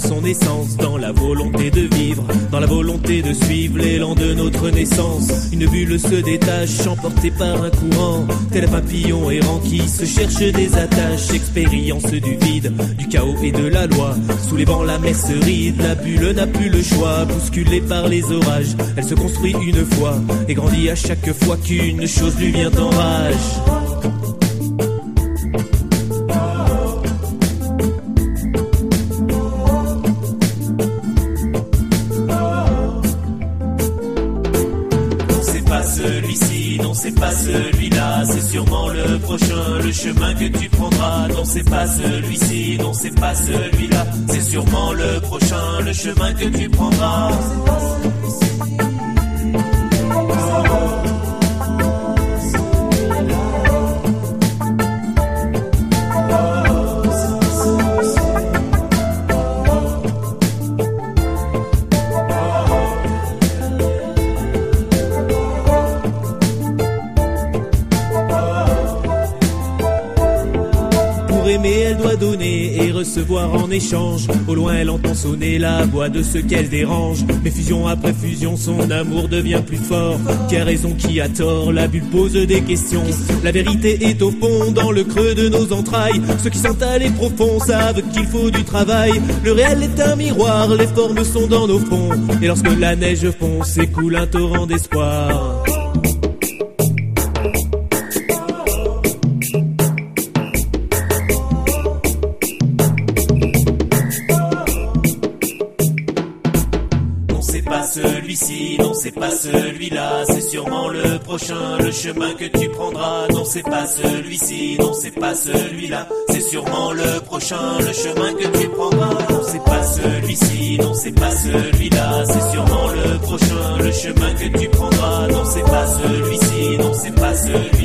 son essence dans la volonté de vivre, dans la volonté de suivre l'élan de notre naissance. Une bulle se détache, emportée par un courant, tel un papillon errant qui se cherche des attaches. Expérience du vide, du chaos et de la loi. Sous les vents, la mer se ride, la bulle n'a plus le choix. Bousculée par les orages, elle se construit une fois et grandit à chaque fois qu'une chose lui vient en rage. Pas celui-ci, non, c'est pas celui-là, c'est sûrement le prochain, le chemin que tu prendras. Non, c'est pas celui-ci, non, c'est pas celui-là, c'est sûrement le prochain, le chemin que tu prendras. Aimer, elle doit donner et recevoir en échange. Au loin, elle entend sonner la voix de ce qu'elle dérange. Mais fusion après fusion, son amour devient plus fort. Qui a raison, qui a tort La bulle pose des questions. La vérité est au fond, dans le creux de nos entrailles. Ceux qui sont allés profonds savent qu'il faut du travail. Le réel est un miroir, les formes sont dans nos fonds. Et lorsque la neige fond, s'écoule un torrent d'espoir. Celui-ci, non, c'est pas celui-là, c'est sûrement le prochain, le chemin que tu prendras. Non, c'est pas celui-ci, non, c'est pas celui-là, c'est sûrement le prochain, le chemin que tu prendras. Non, c'est pas celui-ci, non, c'est pas celui-là, c'est sûrement le prochain, le chemin que tu prendras. Non, c'est pas celui-ci, non, c'est pas celui-là,